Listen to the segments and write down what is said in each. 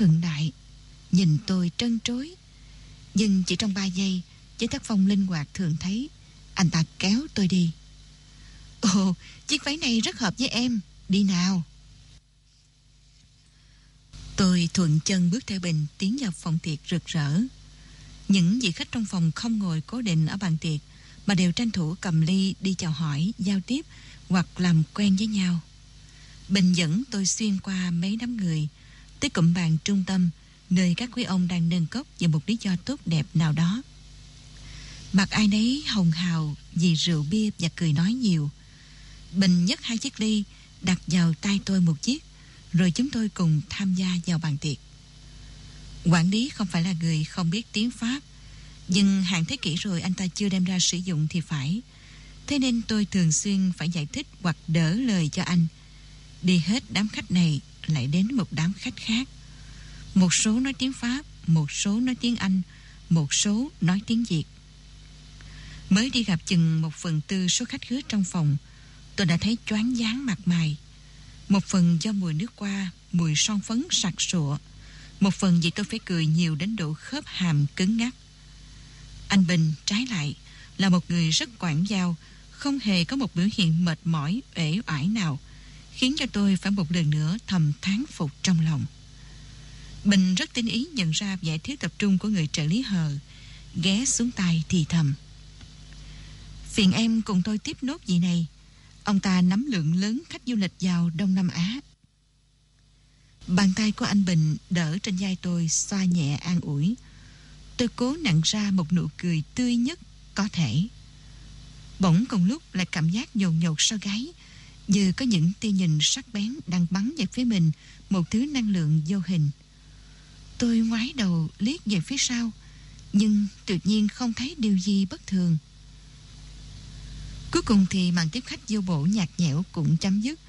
khựng lại. Nhìn tôi trân trối. Nhưng chỉ trong ba giây Với tác phong linh hoạt thường thấy Anh ta kéo tôi đi. Ồ chiếc váy này rất hợp với em. Đi nào. Tôi thuận chân bước theo Bình Tiến vào phòng tiệc rực rỡ. Những vị khách trong phòng không ngồi cố định ở bàn tiệc Mà đều tranh thủ cầm ly đi chào hỏi, giao tiếp Hoặc làm quen với nhau. Bình dẫn tôi xuyên qua mấy đám người Tới cụm bàn trung tâm, Nơi các quý ông đang nâng cốc Vì một lý do tốt đẹp nào đó. Mặt ai nấy hồng hào Vì rượu bia và cười nói nhiều. Bình nhấc hai chiếc ly, Đặt vào tay tôi một chiếc, Rồi chúng tôi cùng tham gia vào bàn tiệc. Quản lý không phải là người không biết tiếng Pháp, Nhưng hàng thế kỷ rồi anh ta chưa đem ra sử dụng thì phải. Thế nên tôi thường xuyên phải giải thích hoặc đỡ lời cho anh. Đi hết đám khách này lại đến một đám khách khác. Một số nói tiếng Pháp, một số nói tiếng Anh, một số nói tiếng Việt. Mới đi gặp chừng một phần tư số khách khứa trong phòng Tôi đã thấy choáng váng mặt mày. Một phần do mùi nước qua Mùi son phấn sặc sụa. Một phần vì tôi phải cười nhiều đến độ khớp hàm cứng ngắc. Anh Bình trái lại Là một người rất quảng giao Không hề có một biểu hiện mệt mỏi Uể oải nào. Khiến cho tôi phải một lần nữa thầm thán phục trong lòng Bình rất tinh ý nhận ra vẻ thiếu tập trung của người trợ lý hờ Ghé xuống tay thì thầm Phiền em cùng tôi tiếp nốt gì này Ông ta nắm lượng lớn khách du lịch vào Đông Nam Á. Bàn tay của anh Bình đỡ trên vai tôi xoa nhẹ an ủi. Tôi cố nặng ra một nụ cười tươi nhất có thể. Bỗng cùng lúc lại cảm giác nhồn nhột sau gáy, giờ có những tia nhìn sắc bén đang bắn về phía mình một thứ năng lượng vô hình. Tôi ngoái đầu liếc về phía sau, nhưng tự nhiên không thấy điều gì bất thường. Cuối cùng thì màn tiếp khách vô bổ nhạt nhẽo cũng chấm dứt.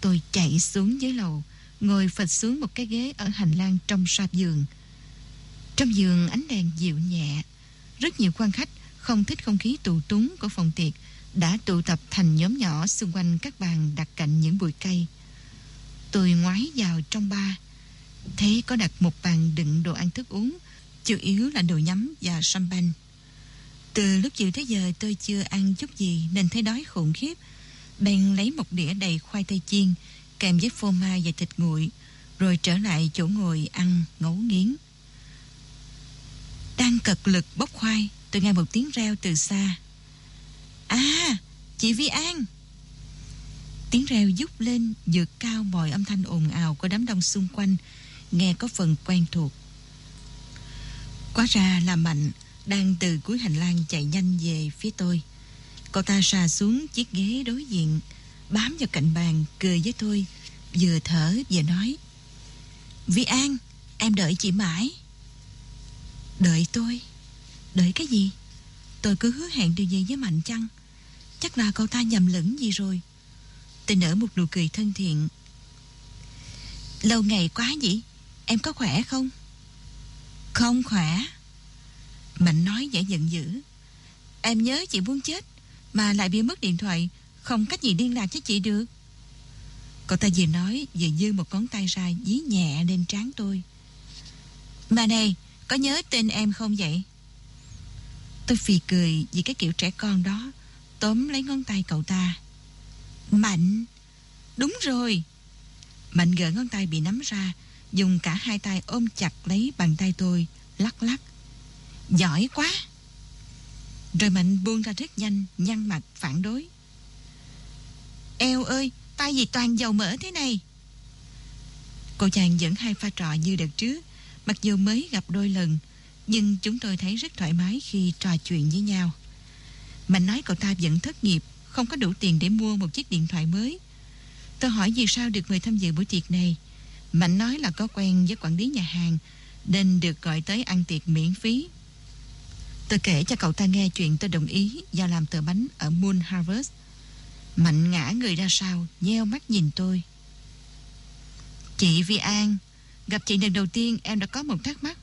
Tôi chạy xuống dưới lầu, ngồi phịch xuống một cái ghế ở hành lang trong sạp giường. Trong giường ánh đèn dịu nhẹ, rất nhiều quan khách không thích không khí tù túng của phòng tiệc đã tụ tập thành nhóm nhỏ xung quanh các bàn đặt cạnh những bụi cây. Tôi ngoái vào trong ba, thấy có đặt một bàn đựng đồ ăn thức uống, chủ yếu là đồ nhắm và champagne. Từ lúc chiều tới giờ tôi chưa ăn chút gì nên thấy đói khủng khiếp. Bèn lấy một đĩa đầy khoai tây chiên kèm với phô mai và thịt nguội rồi trở lại chỗ ngồi ăn ngấu nghiến. Đang cật lực bốc khoai tôi nghe một tiếng reo từ xa. À, chị Vi An! Tiếng reo dút lên vượt cao mọi âm thanh ồn ào của đám đông xung quanh nghe có phần quen thuộc. Quá ra là Mạnh đang từ cuối hành lang chạy nhanh về phía tôi. Cậu ta xà xuống chiếc ghế đối diện, bám vào cạnh bàn, cười với tôi, vừa thở vừa nói. Vi An, em đợi chị mãi. Đợi tôi? Đợi cái gì? Tôi cứ hứa hẹn điều gì với Mạnh chăng? Chắc là cậu ta nhầm lẫn gì rồi. Tôi nở một nụ cười thân thiện. Lâu ngày quá vậy, em có khỏe không? Không khỏe. Mạnh nói vẻ giận dữ Em nhớ chị muốn chết Mà lại bị mất điện thoại Không cách gì liên lạc với chị được Cậu ta vừa nói vừa dư một ngón tay ra Dí nhẹ lên trán tôi Mà này Có nhớ tên em không vậy Tôi phì cười vì cái kiểu trẻ con đó Tóm lấy ngón tay cậu ta. Mạnh. Đúng rồi. Mạnh gỡ ngón tay bị nắm ra, Dùng cả hai tay ôm chặt lấy bàn tay tôi, Lắc lắc. Giỏi quá. Rồi Mạnh buông ra rất nhanh, Nhăn mặt, phản đối. Eo ơi, Tay gì toàn dầu mỡ thế này? Cô chàng vẫn hai pha trò như đợt trước, Mặc dù mới gặp đôi lần, Nhưng chúng tôi thấy rất thoải mái Khi trò chuyện với nhau. Mạnh nói cậu ta vẫn thất nghiệp Không có đủ tiền để mua một chiếc điện thoại mới Tôi hỏi vì sao được mời tham dự buổi tiệc này Mạnh nói là có quen với quản lý nhà hàng Nên được gọi tới ăn tiệc miễn phí Tôi kể cho cậu ta nghe chuyện tôi đồng ý giao làm tờ bánh ở Moon Harvest. Mạnh ngã người ra sau, nheo mắt nhìn tôi. Chị Vi An, gặp chị lần đầu tiên em đã có một thắc mắc.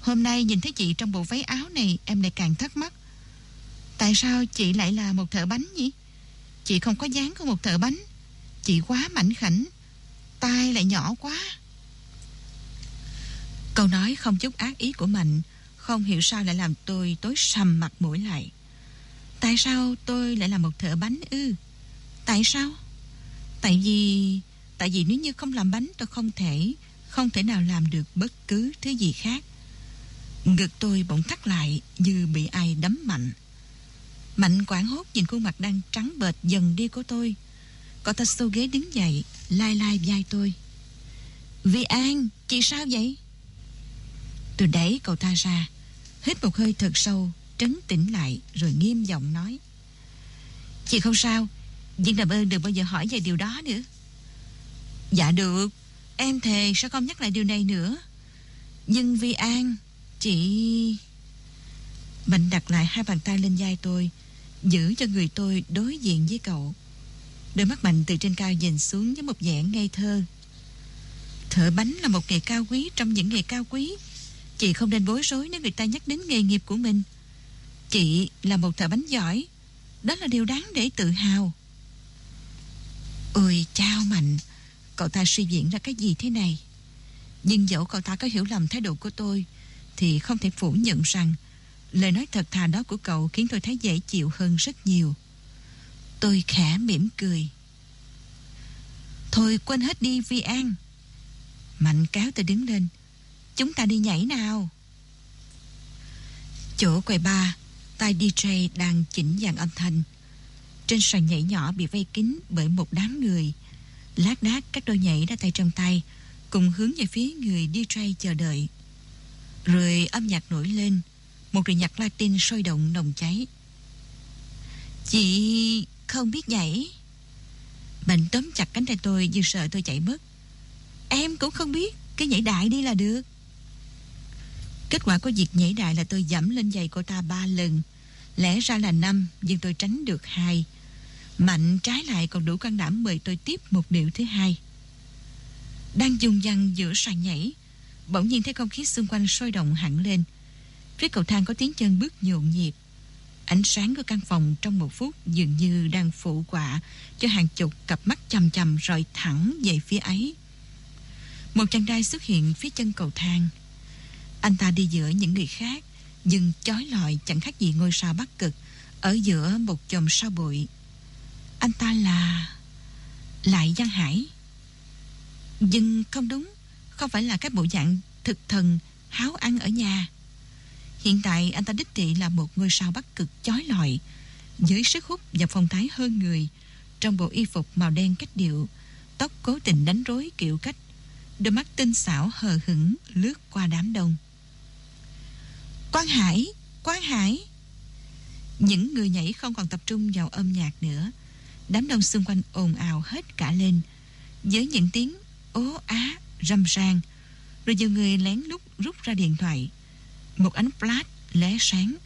Hôm nay nhìn thấy chị trong bộ váy áo này em lại càng thắc mắc. Tại sao chị lại là một thợ bánh nhỉ? Chị không có dáng của một thợ bánh. Chị quá mảnh khảnh, tay lại nhỏ quá. Câu nói không chút ác ý của Mạnh không hiểu sao lại làm tôi tối sầm mặt mũi lại. Tại sao tôi lại là một thợ bánh ư? Tại sao? Tại vì... Tại vì nếu như không làm bánh tôi không thể... Không thể nào làm được bất cứ thứ gì khác. Ngực tôi bỗng thắt lại như bị ai đấm mạnh. Mạnh quảng hốt nhìn khuôn mặt đang trắng bệch dần đi của tôi. Cậu ta xô ghế đứng dậy, lai lai vai tôi. Vi An, chị sao vậy? Tôi đẩy cậu ta ra, hít một hơi thật sâu, trấn tĩnh lại rồi nghiêm giọng nói. Chị không sao, nhưng làm ơn đừng bao giờ hỏi về điều đó nữa. Dạ được, em thề sẽ không nhắc lại điều này nữa. Nhưng Vi An, chị... Mạnh đặt lại hai bàn tay lên vai tôi, giữ cho người tôi đối diện với cậu. Đôi mắt Mạnh từ trên cao nhìn xuống với một vẻ ngây thơ. Thợ bánh là một nghề cao quý trong những nghề cao quý. Chị không nên bối rối nếu người ta nhắc đến nghề nghiệp của mình. Chị là một thợ bánh giỏi. Đó là điều đáng để tự hào. Ôi chao Mạnh, cậu ta suy diễn ra cái gì thế này? Nhưng dẫu cậu ta có hiểu lầm thái độ của tôi, thì không thể phủ nhận rằng lời nói thật thà đó của cậu khiến tôi thấy dễ chịu hơn rất nhiều. Tôi khẽ mỉm cười. Thôi quên hết đi Vi An. Mạnh cáo tôi đứng lên. Chúng ta đi nhảy nào. Chỗ quầy ba, tay DJ đang chỉnh dàn âm thanh. Trên sàn nhảy nhỏ bị vây kín bởi một đám người. Lát đác các đôi nhảy đã tay trong tay, cùng hướng về phía người DJ chờ đợi. Rồi âm nhạc nổi lên, một điệu nhạc Latin sôi động nồng cháy. Chị không biết nhảy. Mạnh tóm chặt cánh tay tôi như sợ tôi chạy mất. Em cũng không biết, cái nhảy đại đi là được. Kết quả của việc nhảy đại là tôi dẫm lên giày cô ta ba lần. Lẽ ra là năm, nhưng tôi tránh được hai. Mạnh trái lại còn đủ can đảm mời tôi tiếp một điệu thứ hai. Đang dùng dăng giữa sàn nhảy, bỗng nhiên thấy không khí xung quanh sôi động hẳn lên. Phía cầu thang có tiếng chân bước nhộn nhịp. Ánh sáng của căn phòng trong một phút dường như đang phụ quả cho hàng chục cặp mắt chầm chầm rọi thẳng về phía ấy. Một chàng trai xuất hiện phía chân cầu thang. Anh ta đi giữa những người khác, nhưng chói lọi chẳng khác gì ngôi sao bắc cực ở giữa một chòm sao bụi. Anh ta là... Lại Giang Hải. Nhưng không đúng, không phải là cái bộ dạng thực thần háo ăn ở nhà. Hiện tại anh ta đích thị là một ngôi sao bắc cực chói lọi, với sức hút và phong thái hơn người, trong bộ y phục màu đen cách điệu, tóc cố tình đánh rối kiểu cách, đôi mắt tinh xảo hờ hững lướt qua đám đông. Quang Hải, Quang Hải. Những người nhảy không còn tập trung vào âm nhạc nữa. Đám đông xung quanh ồn ào hết cả lên, với những tiếng ố á, râm ran. Rồi nhiều người lén lút rút ra điện thoại. Một ánh flash lóe sáng.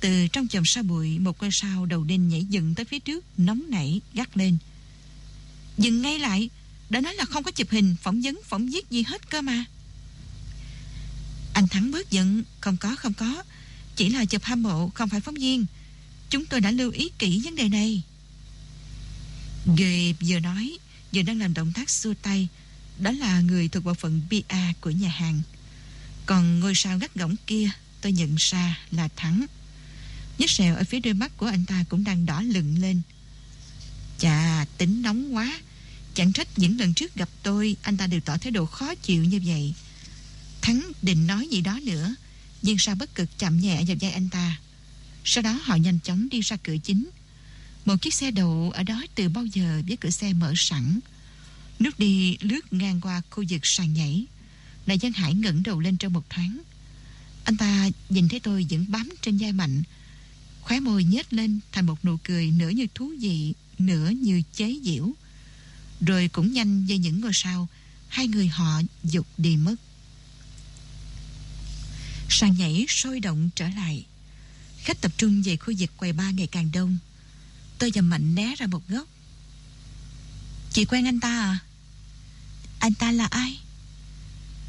Từ trong chòm sa bụi, một con sao đầu đinh nhảy dựng tới phía trước, nóng nảy, gắt lên. Dừng ngay lại, đã nói là không có chụp hình, phỏng vấn, phỏng viết gì hết cơ mà. Anh Thắng bớt giận, không có, không có. Chỉ là chụp hâm mộ, không phải phóng viên. Chúng tôi đã lưu ý kỹ vấn đề này. Người vừa nói, vừa đang làm động tác xua tay. Đó là người thuộc bộ phận PR của nhà hàng. Còn ngôi sao gắt gỏng kia tôi nhận ra là Thắng. Vết sẹo ở phía đôi mắt của anh ta cũng đang đỏ lừng lên. Chà, tính nóng quá. Chẳng trách những lần trước gặp tôi, anh ta đều tỏ thái độ khó chịu như vậy. Thắng định nói gì đó nữa, nhưng sao bất cực chạm nhẹ vào vai anh ta. Sau đó họ nhanh chóng đi ra cửa chính. Một chiếc xe đậu ở đó từ bao giờ với cửa xe mở sẵn. Nước đi lướt ngang qua khu vực sàn nhảy. Lại Giang Hải ngẩng đầu lên trong một thoáng. Anh ta nhìn thấy tôi vẫn bám trên vai mạnh. Khóe môi nhếch lên thành một nụ cười nửa như thú vị, nửa như chế giễu. Rồi cũng nhanh như những ngôi sao, hai người họ dục đi mất. Sàn nhảy sôi động trở lại. Khách tập trung về khu vực quầy ba ngày càng đông. Tôi và Mạnh né ra một góc. Chị quen anh ta à? Anh ta là ai?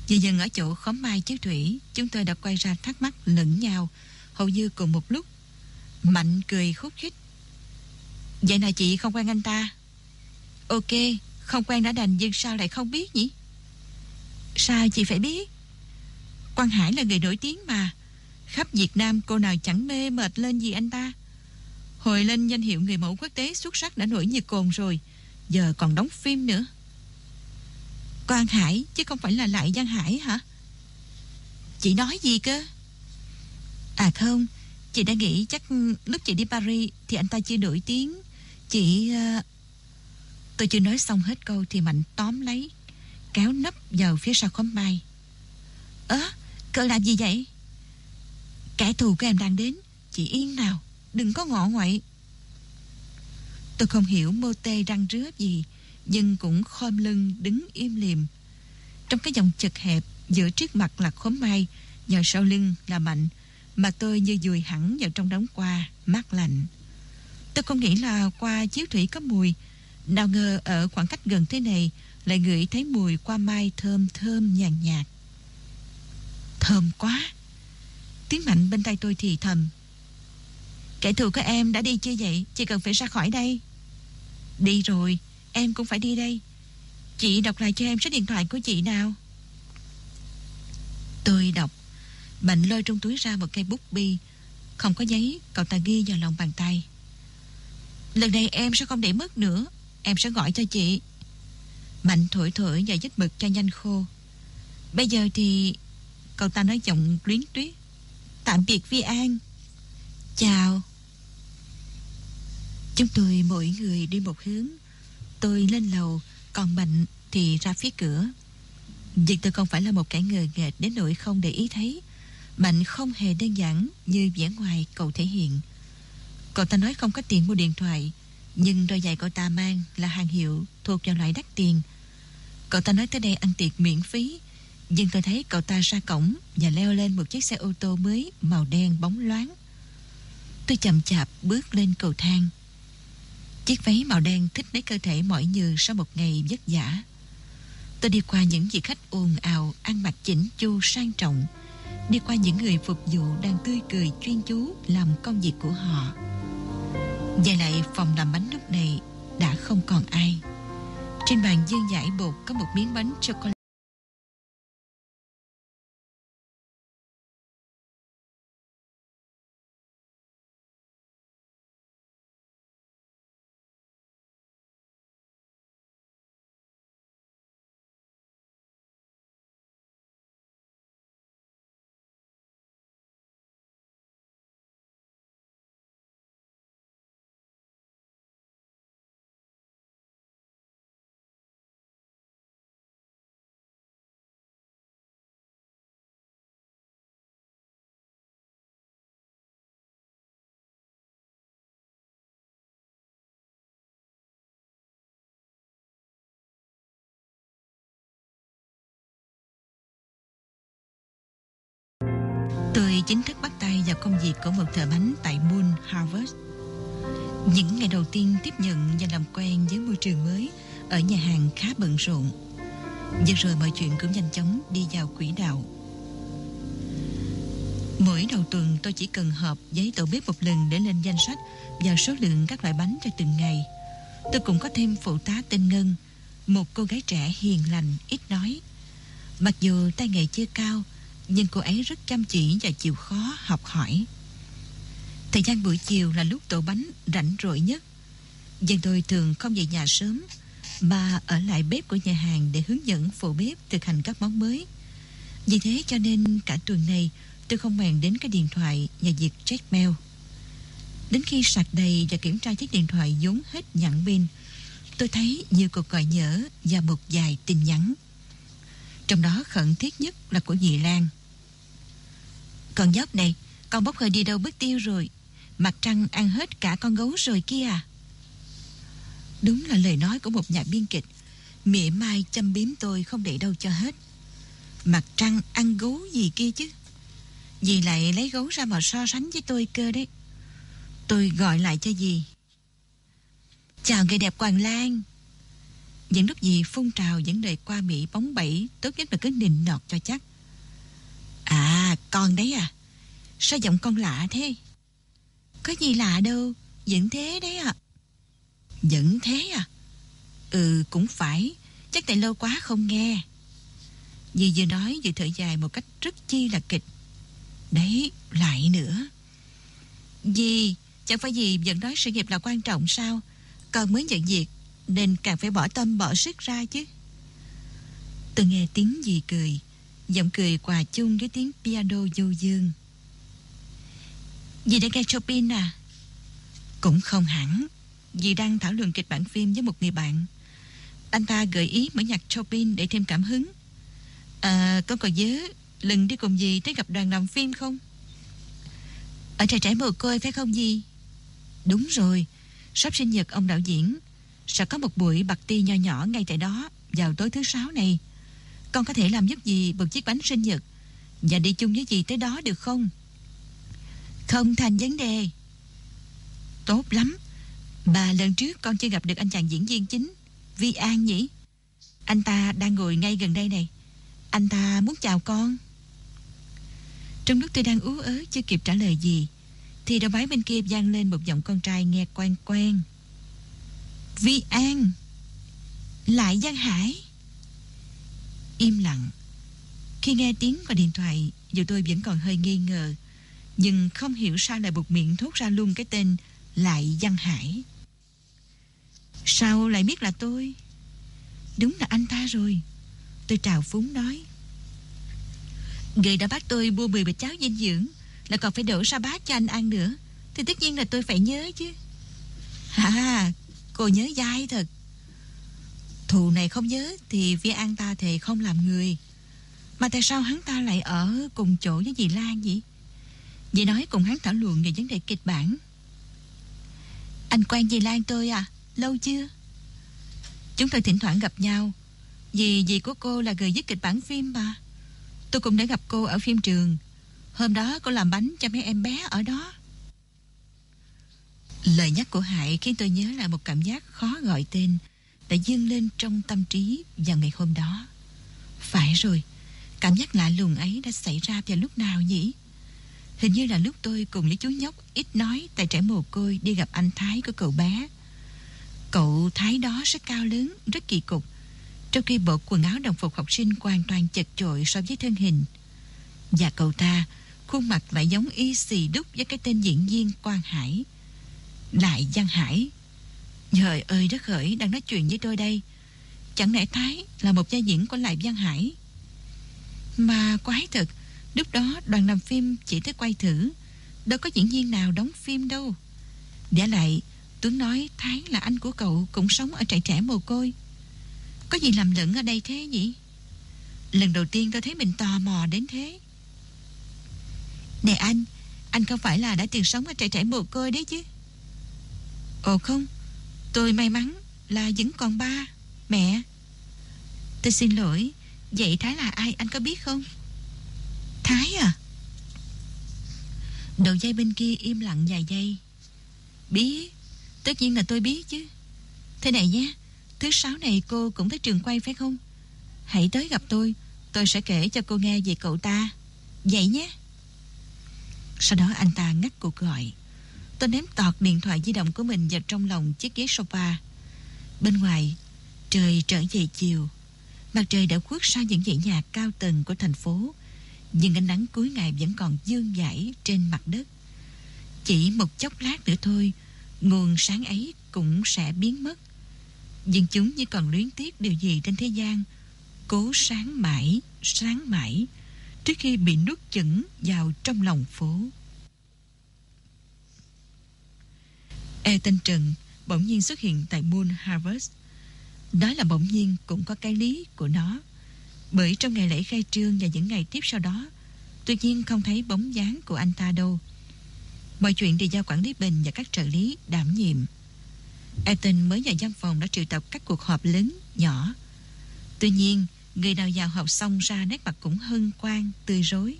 Dần dần ở chỗ khóm mai chiếu thủy, chúng tôi đã quay ra thắc mắc lẫn nhau, hầu như cùng một lúc. Mạnh cười khúc khích. Vậy là chị không quen anh ta? Ok, không quen đã đành nhưng sao lại không biết nhỉ? Sao chị phải biết? Quang Hải là người nổi tiếng mà. Khắp Việt Nam cô nào chẳng mê mệt lên gì anh ta. Hồi lên danh hiệu người mẫu quốc tế xuất sắc đã nổi như cồn rồi. Giờ còn đóng phim nữa. Quang Hải chứ không phải là Lại Giang Hải hả? Chị nói gì cơ? À không, chị đã nghĩ chắc lúc chị đi Paris thì anh ta chưa nổi tiếng. Chị... Ờ, tôi chưa nói xong hết câu thì Mạnh tóm lấy, kéo nấp vào phía sau khóm mai. Ơ, à, cậu làm gì vậy? Kẻ thù của em đang đến, chị yên nào, đừng có ngọ ngoại. Tôi không hiểu mô tê răng rứa gì, nhưng cũng khom lưng đứng im liềm. Trong cái dòng chật hẹp giữa trước mặt là khóm mai và sau lưng là mạnh mà tôi như dùi hẳn vào trong đống qua mát lạnh. Tôi không nghĩ là qua chiếu thủy có mùi, nào ngờ ở khoảng cách gần thế này lại ngửi thấy mùi qua mai thơm thơm nhàn nhạt. Thơm quá! Tiếng mạnh bên tay tôi thì thầm. Kẻ thù của em đã đi chưa vậy? Chỉ cần phải ra khỏi đây. Đi rồi, em cũng phải đi đây. Chị đọc lại cho em số điện thoại của chị nào. Tôi đọc. Mạnh lôi trong túi ra một cây bút bi. Không có giấy, cậu ta ghi vào lòng bàn tay. Lần này em sẽ không để mất nữa. Em sẽ gọi cho chị. Mạnh thổi thổi và dứt mực cho nhanh khô. Bây giờ thì... Cậu ta nói giọng luyến tuyết. Tạm biệt Vi An. Chào. Chúng tôi mỗi người đi một hướng. Tôi lên lầu, còn Mạnh thì ra phía cửa. Nhưng tôi không phải là một kẻ ngờ nghệch đến nỗi không để ý thấy. Mạnh không hề đơn giản như vẻ ngoài cậu thể hiện. Cậu ta nói không có tiền mua điện thoại, nhưng đôi giày cậu ta mang là hàng hiệu thuộc vào loại đắt tiền. Cậu ta nói tới đây ăn tiệc miễn phí, nhưng tôi thấy cậu ta ra cổng và leo lên một chiếc xe ô tô mới màu đen bóng loáng. Tôi chậm chạp bước lên cầu thang. Chiếc váy màu đen thích lấy cơ thể mỏi như sau một ngày vất vả. Tôi đi qua những vị khách ồn ào, ăn mặc chỉnh chu sang trọng, đi qua những người phục vụ đang tươi cười chuyên chú làm công việc của họ. về lại phòng làm bánh lúc này đã không còn ai. Trên bàn dương giải bột có một miếng bánh chocolate. Tôi chính thức bắt tay vào công việc của một thợ bánh tại Moon Harvest. Những ngày đầu tiên tiếp nhận và làm quen với môi trường mới ở nhà hàng khá bận rộn. Nhưng rồi mọi chuyện cũng nhanh chóng đi vào quỹ đạo. Mỗi đầu tuần tôi chỉ cần họp với tổ bếp một lần để lên danh sách và số lượng các loại bánh cho từng ngày. Tôi cũng có thêm phụ tá tên Ngân, một cô gái trẻ hiền lành, ít nói. Mặc dù tay nghề chưa cao, nhưng cô ấy rất chăm chỉ và chịu khó học hỏi. Thời gian buổi chiều là lúc tổ bánh rảnh rỗi nhất. dân tôi thường không về nhà sớm, mà ở lại bếp của nhà hàng để hướng dẫn phụ bếp thực hành các món mới. Vì thế cho nên cả tuần này tôi không màng đến cái điện thoại và việc check mail. Đến khi sạc đầy và kiểm tra chiếc điện thoại vốn hết nhẵn pin, tôi thấy nhiều cuộc gọi nhớ và một vài tin nhắn. Trong đó khẩn thiết nhất là của dì Lan. Con nhóc này, con bốc hơi đi đâu bước tiêu rồi. Mặt trăng ăn hết cả con gấu rồi kia à. Đúng là lời nói của một nhà biên kịch. Mỉa mai châm biếm tôi không để đâu cho hết. Mặt trăng ăn gấu gì kia chứ. Dì lại lấy gấu ra mà so sánh với tôi cơ đấy. Tôi gọi lại cho dì. Chào người đẹp Hoàng Lan. Những lúc gì phun trào những đời qua Mỹ bóng bẩy Tốt nhất là cứ nịnh nọt cho chắc. À con đấy à. Sao giọng con lạ thế? Có gì lạ đâu. Vẫn thế đấy à Vẫn thế à? Ừ cũng phải. Chắc tại lâu quá không nghe. Dì vừa nói vừa thở dài một cách rất chi là kịch. Đấy, lại nữa. Dì, chẳng phải dì vẫn nói sự nghiệp là quan trọng sao? Còn mới nhận việc, nên càng phải bỏ tâm bỏ sức ra chứ. Tôi nghe tiếng dì cười, giọng cười quà chung với tiếng piano du dương. Dì đã nghe Chopin à? Cũng không hẳn. Dì đang thảo luận kịch bản phim với một người bạn. Anh ta gợi ý mở nhạc Chopin để thêm cảm hứng. À, con còn nhớ lần đi cùng dì tới gặp đoàn làm phim không? Ở trại trẻ mồ côi phải không dì? Đúng rồi, sắp sinh nhật ông đạo diễn. Sẽ có một buổi bạc ti nho nhỏ ngay tại đó vào tối thứ sáu này. Con có thể làm giúp dì một chiếc bánh sinh nhật và đi chung với dì tới đó được không? Không thành vấn đề. Tốt lắm. Bà lần trước con chưa gặp được anh chàng diễn viên chính, Vi An nhỉ? Anh ta đang ngồi ngay gần đây này. Anh ta muốn chào con. Trong lúc tôi đang ú ớ chưa kịp trả lời gì, thì đầu máy bên kia vang lên một giọng con trai nghe quen quen. Vi An! Lại Giang Hải! Im lặng. Khi nghe tiếng qua điện thoại, dù tôi vẫn còn hơi nghi ngờ, nhưng không hiểu sao lại buộc miệng thốt ra luôn cái tên Lại Giang Hải. Sao lại biết là tôi? Đúng là anh ta rồi. Tôi trào phúng nói. Người đã bắt tôi mua 10 bịch cháo dinh dưỡng Là còn phải đổ ra bát cho anh ăn nữa Thì tất nhiên là tôi phải nhớ chứ À Cô nhớ dai thật. Thù này không nhớ Thì vi an ta thì không làm người. Mà tại sao hắn ta lại ở cùng chỗ với dì Lan vậy? Dì nói cùng hắn thảo luận về vấn đề kịch bản. Anh quen dì Lan tôi à Lâu chưa? Chúng tôi thỉnh thoảng gặp nhau. Vì dì của cô là người viết kịch bản phim mà. Tôi cũng đã gặp cô ở phim trường. Hôm đó cô làm bánh cho mấy em bé ở đó. Lời nhắc của Hải khiến tôi nhớ lại một cảm giác khó gọi tên Đã dâng lên trong tâm trí vào ngày hôm đó Phải rồi Cảm giác lạ lùng ấy đã xảy ra vào lúc nào nhỉ Hình như là lúc tôi cùng với chú nhóc ít nói tại trẻ mồ côi đi gặp anh Thái của cậu bé. Cậu Thái đó rất cao lớn, rất kỳ cục. Trong khi bộ quần áo đồng phục học sinh hoàn toàn chật chội so với thân hình. Và cậu ta, khuôn mặt lại giống y xì đúc với cái tên diễn viên Quang Hải. Lại Giang Hải. Trời ơi đất khởi đang nói chuyện với tôi đây. Chẳng lẽ Thái là một gia diễn của Lại Giang Hải? Mà quái thật, Lúc đó đoàn làm phim chỉ tới quay thử Đâu có diễn viên nào đóng phim đâu Để lại Tuấn nói Thái là anh của cậu Cũng sống ở trại trẻ mồ côi Có gì làm lẫn ở đây thế nhỉ Lần đầu tiên tôi thấy mình tò mò đến thế Nè anh Anh không phải là đã từng sống ở trại trẻ mồ côi đấy chứ Ồ không, Tôi may mắn là vẫn còn ba, Mẹ. Tôi xin lỗi, Vậy Thái là ai anh có biết không? Thái à? Đầu dây bên kia im lặng vài giây. Biết, Tất nhiên là tôi biết chứ. Thế này nhé, Thứ sáu này cô cũng tới trường quay phải không? Hãy tới gặp tôi Tôi sẽ kể cho cô nghe về cậu ta. Vậy nhé. Sau đó anh ta ngắt cuộc gọi. Tôi ném tọt điện thoại di động của mình vào trong lòng chiếc ghế sofa Bên ngoài Trời trở về chiều Mặt trời đã khuất sau những dãy nhà cao tầng của thành phố nhưng ánh nắng cuối ngày vẫn còn dương dãi trên mặt đất. Chỉ một chốc lát nữa thôi, nguồn sáng ấy cũng sẽ biến mất. Nhưng chúng như còn luyến tiếc điều gì trên thế gian, cố sáng mãi, sáng mãi, trước khi bị nuốt chửng vào trong lòng phố. Elton Trần bỗng nhiên xuất hiện tại Moon Harvest. Đó là bỗng nhiên cũng có cái lý của nó. Bởi trong ngày lễ khai trương và những ngày tiếp sau đó, tuy nhiên không thấy bóng dáng của anh ta đâu. Mọi chuyện đều do quản lý bình và các trợ lý đảm nhiệm. Ethan mới vào văn phòng đã triệu tập các cuộc họp lớn, nhỏ. Tuy nhiên, người nào vào họp xong ra nét mặt cũng hân quang, tươi rối.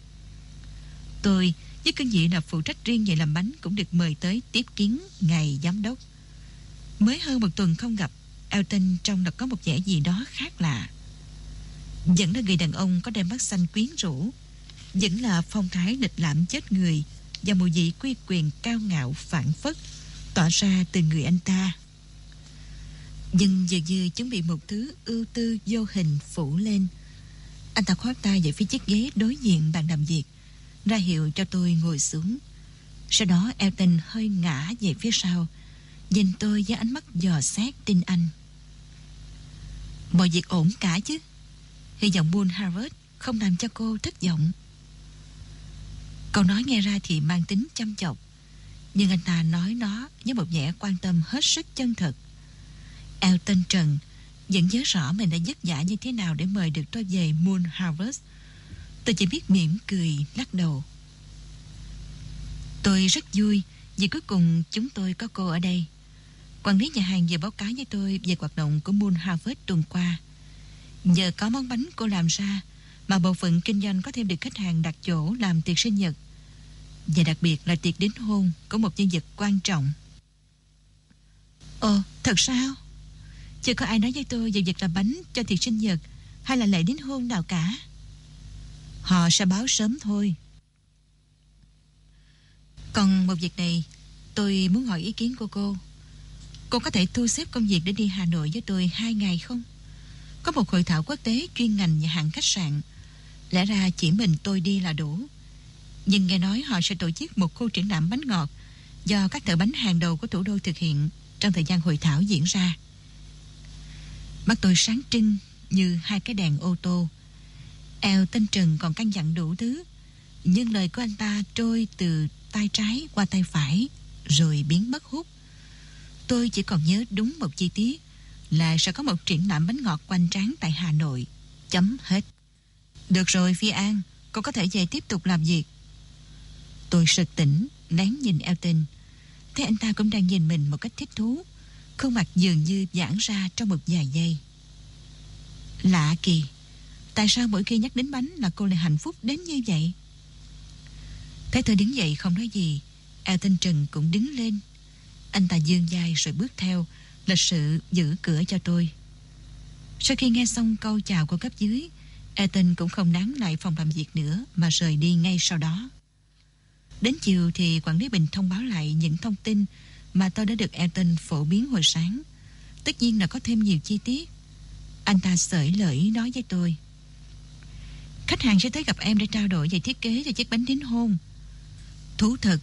Tôi, với cương vị là phụ trách riêng về làm bánh cũng được mời tới tiếp kiến ngài giám đốc. Mới hơn một tuần không gặp, Elton trông đã có một vẻ gì đó khác lạ. Vẫn là người đàn ông có đôi mắt xanh quyến rũ Vẫn là phong thái lịch lãm chết người Và mùi vị quy quyền cao ngạo phản phất Tỏa ra từ người anh ta Nhưng giờ giờ chuẩn bị một thứ ưu tư vô hình phủ lên Anh ta khoát tay về phía chiếc ghế đối diện bàn làm việc, ra hiệu cho tôi ngồi xuống. Sau đó Elton hơi ngã về phía sau, nhìn tôi với ánh mắt dò xét tin anh. Mọi việc ổn cả chứ? Hy vọng Moon Harvard không làm cho cô thất vọng. Câu nói nghe ra thì mang tính chăm chọc, nhưng anh ta nói nó với một vẻ quan tâm hết sức chân thật. Elton Trần vẫn nhớ rõ mình đã vất vả như thế nào để mời được tôi về Moon Harvest. Tôi chỉ biết mỉm cười, lắc đầu. Tôi rất vui vì cuối cùng chúng tôi có cô ở đây. Quản lý nhà hàng vừa báo cáo với tôi về hoạt động của Moon Harvest tuần qua. Nhờ có món bánh cô làm ra mà bộ phận kinh doanh có thêm được khách hàng đặt chỗ làm tiệc sinh nhật. Và đặc biệt là tiệc đính hôn của một nhân vật quan trọng. Ồ, thật sao? Chưa có ai nói với tôi về việc làm bánh cho tiệc sinh nhật hay là lễ đính hôn nào cả. Họ sẽ báo sớm thôi. Còn một việc này, tôi muốn hỏi ý kiến của cô. Cô có thể thu xếp công việc để đi Hà Nội với tôi hai ngày không? Có một hội thảo quốc tế chuyên ngành nhà hàng khách sạn. Lẽ ra chỉ mình tôi đi là đủ. Nhưng nghe nói họ sẽ tổ chức một khu triển lãm bánh ngọt do các thợ bánh hàng đầu của thủ đô thực hiện trong thời gian hội thảo diễn ra. Mắt tôi sáng trưng như hai cái đèn ô tô. Eo tên Trần còn căn dặn đủ thứ. Nhưng lời của anh ta trôi từ tay trái qua tay phải rồi biến mất hút. Tôi chỉ còn nhớ đúng một chi tiết là sẽ có một triển lãm bánh ngọt quanh tráng tại Hà Nội. Chấm hết. Được rồi Phi An, cô có thể về tiếp tục làm việc. Tôi sực tỉnh, lén nhìn Elton. Thế anh ta cũng đang nhìn mình một cách thích thú. Khuôn mặt dường như giãn ra trong một vài giây. Lạ kỳ, tại sao mỗi khi nhắc đến bánh là cô lại hạnh phúc đến như vậy? Thấy tôi đứng dậy không nói gì, Elton Trần cũng đứng lên. Anh ta dương dài rồi bước theo, lịch sự giữ cửa cho tôi. Sau khi nghe xong câu chào của cấp dưới, Elton cũng không nán lại phòng làm việc nữa mà rời đi ngay sau đó. Đến chiều thì quản lý Bình thông báo lại những thông tin mà tôi đã được Elton phổ biến hồi sáng. Tất nhiên là có thêm nhiều chi tiết. Anh ta sởi lưỡi nói với tôi. Khách hàng sẽ tới gặp em để trao đổi về thiết kế cho chiếc bánh đính hôn. Thú thật,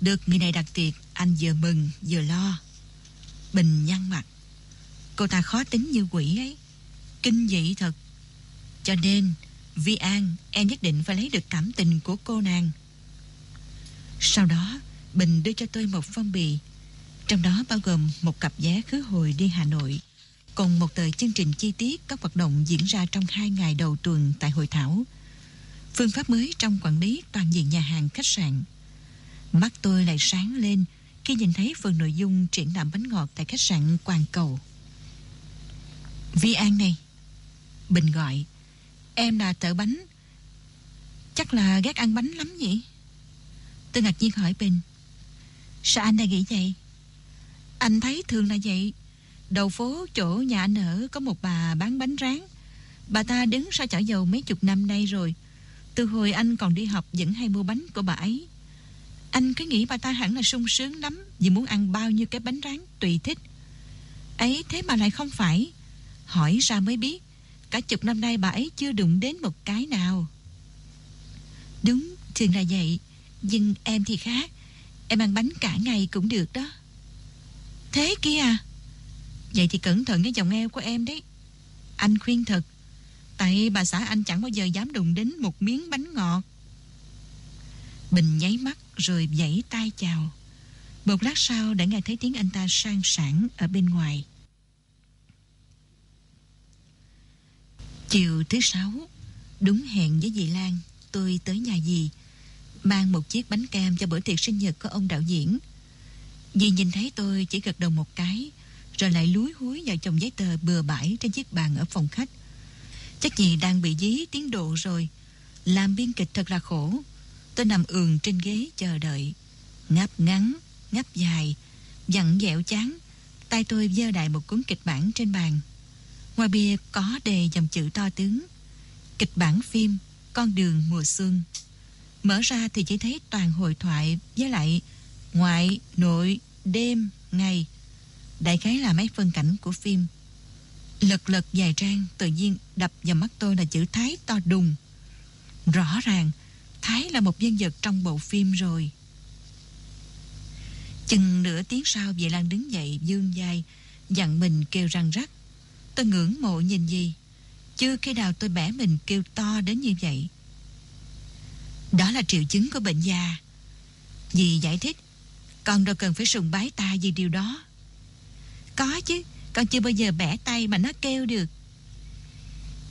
được người này đặt tiệc, anh vừa mừng vừa lo. Bình nhăn mặt. Cô ta khó tính như quỷ ấy. Kinh dị thật. Cho nên, Vi An, em nhất định phải lấy được cảm tình của cô nàng. Sau đó, Bình đưa cho tôi một phong bì. Trong đó bao gồm một cặp vé khứ hồi đi Hà Nội, cùng một tờ chương trình chi tiết các hoạt động diễn ra trong hai ngày đầu tuần tại hội thảo. Phương pháp mới trong quản lý toàn diện nhà hàng khách sạn. Mắt tôi lại sáng lên khi nhìn thấy phần nội dung triển lãm bánh ngọt tại khách sạn Quang Cầu. Vi An này, Bình gọi, em là thợ bánh, chắc là ghét ăn bánh lắm nhỉ? Tôi ngạc nhiên hỏi Bình, sao anh lại nghĩ vậy? Anh thấy thường là vậy. Đầu phố chỗ nhà anh ở có một bà bán bánh rán. Bà ta đứng sau chảo dầu mấy chục năm nay rồi. Từ hồi anh còn đi học vẫn hay mua bánh của bà ấy. Anh cứ nghĩ bà ta hẳn là sung sướng lắm vì muốn ăn bao nhiêu cái bánh rán tùy thích. Ấy thế mà lại không phải. Hỏi ra mới biết, cả chục năm nay bà ấy chưa đụng đến một cái nào. Đúng, thường là vậy. Nhưng em thì khác. Em ăn bánh cả ngày cũng được đó. Thế kia à? Vậy thì cẩn thận cái dòng eo của em đấy. Anh khuyên thật. Tại bà xã anh chẳng bao giờ dám đụng đến một miếng bánh ngọt. Bình nháy mắt rồi vẫy tay chào. Một lát sau đã nghe thấy tiếng anh ta sang sảng ở bên ngoài. Chiều thứ sáu, đúng hẹn với dì Lan, tôi tới nhà dì, mang một chiếc bánh kem cho bữa tiệc sinh nhật của ông đạo diễn. Dì nhìn thấy tôi chỉ gật đầu một cái, rồi lại lúi húi vào chồng giấy tờ bừa bãi trên chiếc bàn ở phòng khách. Chắc gì đang bị dí tiến độ rồi, làm biên kịch thật là khổ. Tôi nằm ườn trên ghế chờ đợi. Ngáp ngắn, ngáp dài, dặn dẹo chán. Tay tôi dơ đại một cuốn kịch bản trên bàn. Ngoài bìa có đề dòng chữ to tướng. Kịch bản phim Con đường mùa xuân. Mở ra thì chỉ thấy toàn hội thoại với lại ngoại, nội, đêm, ngày. Đại khái là mấy phân cảnh của phim. Lật lật vài trang, Tự nhiên đập vào mắt tôi là chữ Thái to đùng. Rõ ràng, Thái là một nhân vật trong bộ phim rồi. Chừng nửa tiếng sau, Vệ Lan đứng dậy, dương vai Dặn mình kêu răng rắc. Tôi ngưỡng mộ nhìn gì? Chưa khi nào tôi bẻ mình kêu to đến như vậy. Đó là triệu chứng của bệnh già Dì giải thích, Con đâu cần phải sùng bái ta vì điều đó. Có chứ, Con chưa bao giờ bẻ tay mà nó kêu được.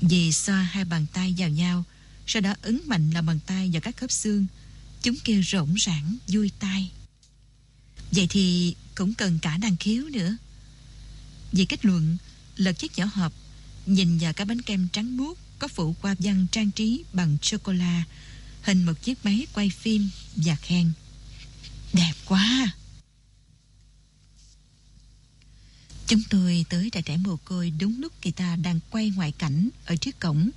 Dì xoa hai bàn tay vào nhau, Sau đó ấn mạnh là bàn tay vào các khớp xương. Chúng kêu rỗng rãng, vui tai. Vậy thì cũng cần cả năng khiếu nữa. Vì kết luận, Lật chiếc vỏ hộp, Nhìn vào cái bánh kem trắng muốt Có phụ qua văn trang trí bằng sô-cô-la, Hình một chiếc máy quay phim Và khen. Đẹp quá! Chúng tôi tới trại trẻ mồ côi đúng lúc người ta đang quay ngoại cảnh ở trước cổng.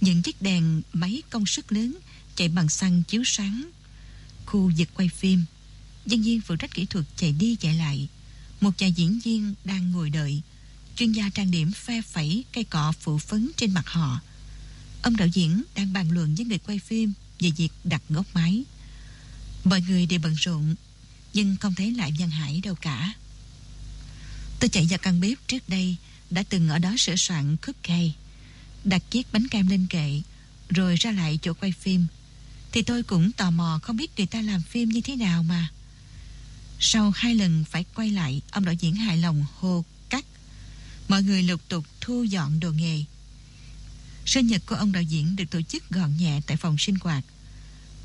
Những chiếc đèn máy công suất lớn chạy bằng xăng chiếu sáng. Khu vực quay phim, nhân viên phụ trách kỹ thuật chạy đi chạy lại. Một vài diễn viên đang ngồi đợi. Chuyên gia trang điểm phe phẩy cây cọ phụ phấn trên mặt họ. Ông đạo diễn đang bàn luận với người quay phim về việc đặt góc máy. Mọi người đều bận rộn, nhưng không thấy lại Văn Hải đâu cả. Tôi chạy vào căn bếp trước đây, Đã từng ở đó sửa soạn cupcake Đặt chiếc bánh kem lên kệ, Rồi ra lại chỗ quay phim. Thì tôi cũng tò mò không biết người ta làm phim như thế nào mà. Sau hai lần phải quay lại, Ông đạo diễn hài lòng hô cắt. Mọi người lục tục thu dọn đồ nghề. Sinh nhật của ông đạo diễn được tổ chức gọn nhẹ tại phòng sinh hoạt.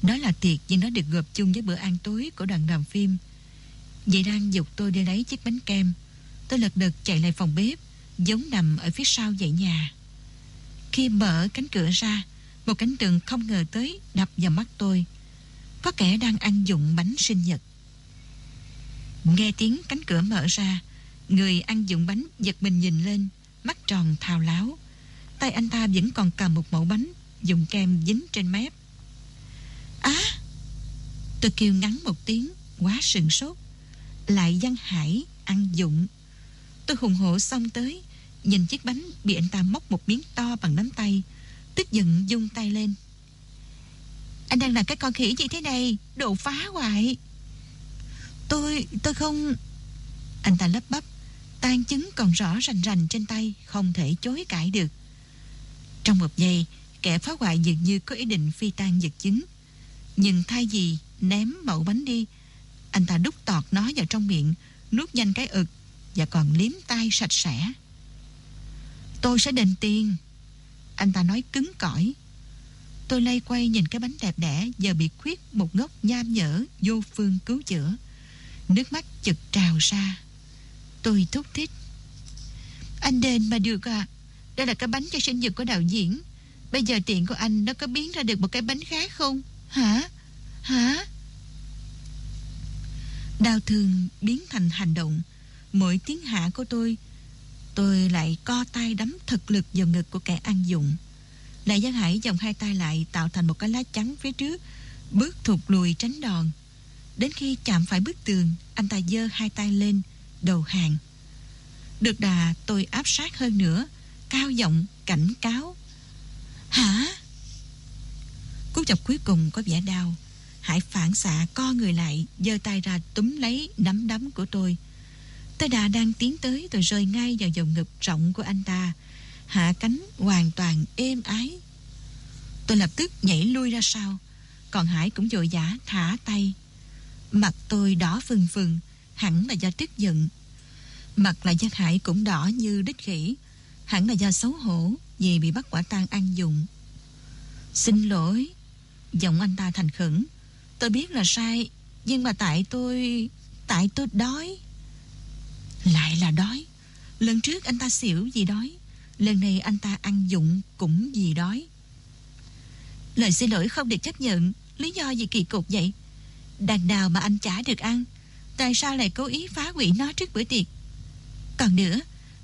Đó là tiệc nhưng nó được gộp chung với bữa ăn tối của đoàn làm phim. Vậy đang dục tôi đi lấy chiếc bánh kem. Tôi lật đật chạy lại phòng bếp, Giống nằm ở phía sau dãy nhà. Khi mở cánh cửa ra, Một cánh tượng không ngờ tới Đập vào mắt tôi. Có kẻ đang ăn dụng bánh sinh nhật. Nghe tiếng cánh cửa mở ra, Người ăn dụng bánh giật mình nhìn lên, Mắt tròn thào láo. Tay anh ta vẫn còn cầm một mẫu bánh, Dùng kem dính trên mép. Á! Tôi kêu ngắn một tiếng, Quá sừng sốt. Lại văn hải ăn dụng. Tôi hùng hổ xông tới. Nhìn chiếc bánh bị anh ta móc một miếng to bằng nắm tay. Tức giận dung tay lên. Anh đang làm cái con khỉ gì thế này Đồ phá hoại. Tôi, tôi không Anh ta lấp bắp. Tan chứng còn rõ rành rành trên tay Không thể chối cãi được. Trong một giây Kẻ phá hoại dường như có ý định phi tan vật chứng. Nhưng thay vì ném mẫu bánh đi Anh ta đút tọt nó vào trong miệng Nuốt nhanh cái ực và còn liếm tay sạch sẽ. Tôi sẽ đền tiền. Anh ta nói cứng cỏi. Tôi lay quay nhìn cái bánh đẹp đẽ, giờ bị khuyết một góc nham nhở, vô phương cứu chữa. Nước mắt chực trào ra. Tôi thúc thích. Anh đền mà được à. Đây là cái bánh cho sinh nhật của đạo diễn. Bây giờ tiện của anh nó có biến ra được một cái bánh khác không? Hả? Hả? Đau thương biến thành hành động Mỗi tiếng hạ của tôi Tôi lại co tay đấm thật lực vào ngực của kẻ ăn dụng. Lại Giang Hải dòng hai tay lại Tạo thành một cái lá chắn phía trước, Bước thụt lùi tránh đòn. Đến khi chạm phải bức tường, Anh ta giơ hai tay lên, Đầu hàng. Được đà, tôi áp sát hơn nữa, Cao giọng cảnh cáo. Hả? Cú chọc cuối cùng có vẻ đau. Hải phản xạ co người lại, giơ tay ra túm lấy nắm đấm của tôi. Tôi đã đang tiến tới rồi rơi ngay vào dòng ngực rộng của anh ta. Hạ cánh hoàn toàn êm ái. Tôi lập tức nhảy lui ra sau. Còn Hải cũng vội vã thả tay. Mặt tôi đỏ phừng phừng, Hẳn là do tức giận. Mặt lại giác Hải cũng đỏ như đích khỉ, Hẳn là do xấu hổ Vì bị bắt quả tang ăn dụng. Xin lỗi, Giọng anh ta thành khẩn. Tôi biết là sai, Nhưng mà tại tôi Tại tôi đói lại là đói. Lần trước anh ta xỉu vì đói. Lần này anh ta ăn dụng cũng vì đói. Lời xin lỗi không được chấp nhận. Lý do gì kỳ cục vậy? Đằng nào mà anh chả được ăn, Tại sao lại cố ý phá hủy nó trước bữa tiệc? Còn nữa,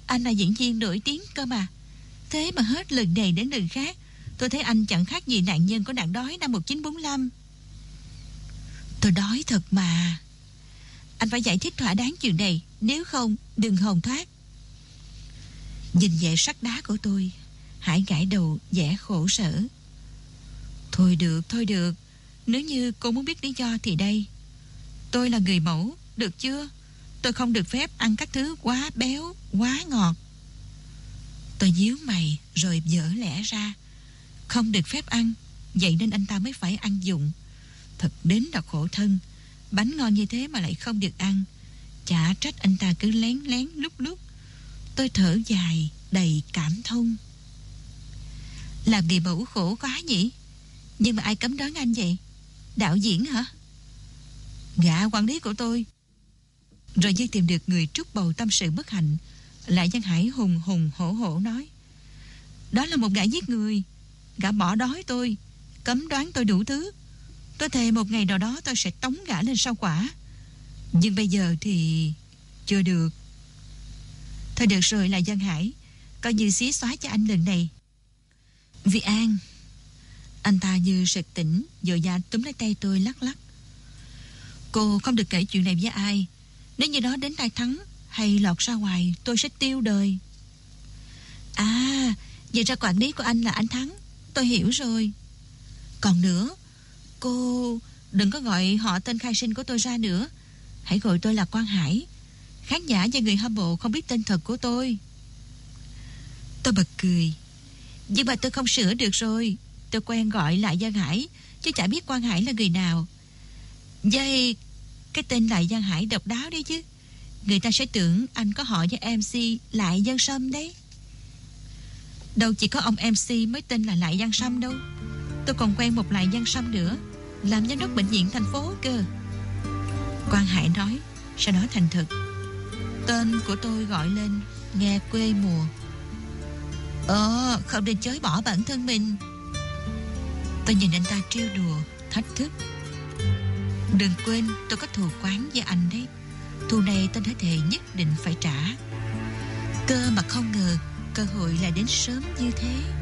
Anh là diễn viên nổi tiếng cơ mà. Thế mà hết lần này đến lần khác, Tôi thấy anh chẳng khác gì nạn nhân của nạn đói năm 1945 Tôi đói thật mà. Anh phải giải thích thỏa đáng chuyện này. Nếu không đừng hồn thoát. Nhìn vẻ sắt đá của tôi Hải gãi đầu vẻ khổ sở. Thôi được, thôi được Nếu như cô muốn biết lý do thì đây. Tôi là người mẫu Được chưa? Tôi không được phép ăn các thứ quá béo Quá ngọt. Tôi nhíu mày rồi dở lẽ ra. Không được phép ăn Vậy nên anh ta mới phải ăn dụng. Thật đến là khổ thân Bánh ngon như thế mà lại không được ăn. Chả trách anh ta cứ lén lén lúc lúc Tôi thở dài, Đầy cảm thông. Làm gì mẫu khổ quá nhỉ? Nhưng mà ai cấm đoán anh vậy? Đạo diễn hả? Gã quản lý của tôi. Rồi như tìm được người trút bầu tâm sự bất hạnh, Lại Văn Hải hùng hùng hổ hổ nói. Đó là một gã giết người. Gã bỏ đói tôi, Cấm đoán tôi đủ thứ. Tôi thề một ngày nào đó tôi sẽ tống gã lên sau quả. Nhưng bây giờ thì Chưa được. Thôi được rồi, là Dân Hải, Coi như xí xóa cho anh lần này. Vì An, Anh ta như sực tỉnh, Dội dàng túm lấy tay tôi lắc lắc. Cô không được kể chuyện này với ai. Nếu như đó đến tay thắng Hay lọt ra ngoài, tôi sẽ tiêu đời. À Vậy ra quản lý của anh là anh Thắng, Tôi hiểu rồi. Còn nữa, Cô đừng có gọi họ tên khai sinh của tôi ra nữa. Hãy gọi tôi là Quang Hải. Khán giả và người hâm mộ không biết tên thật của tôi. Tôi bật cười. Nhưng mà tôi không sửa được rồi. Tôi quen gọi lại Giang Hải, Chứ chả biết Quang Hải là người nào. Vậy Cái tên lại Giang Hải độc đáo đấy chứ. Người ta sẽ tưởng anh có họ với MC Lại Giang Sâm đấy. Đâu chỉ có ông MC mới tên là Lại Giang Sâm đâu. Tôi còn quen một Lại Giang Sâm nữa, Làm giám đốc bệnh viện thành phố cơ. Quang Hải nói, Sau đó thành thực Tên của tôi gọi lên, Nghe quê mùa. Ờ không nên chối bỏ bản thân mình. Tôi nhìn anh ta trêu đùa, Thách thức. Đừng quên, tôi có thù quán với anh đấy. Thù này tôi đã thề nhất định phải trả. Cơ mà không ngờ, Cơ hội lại đến sớm như thế.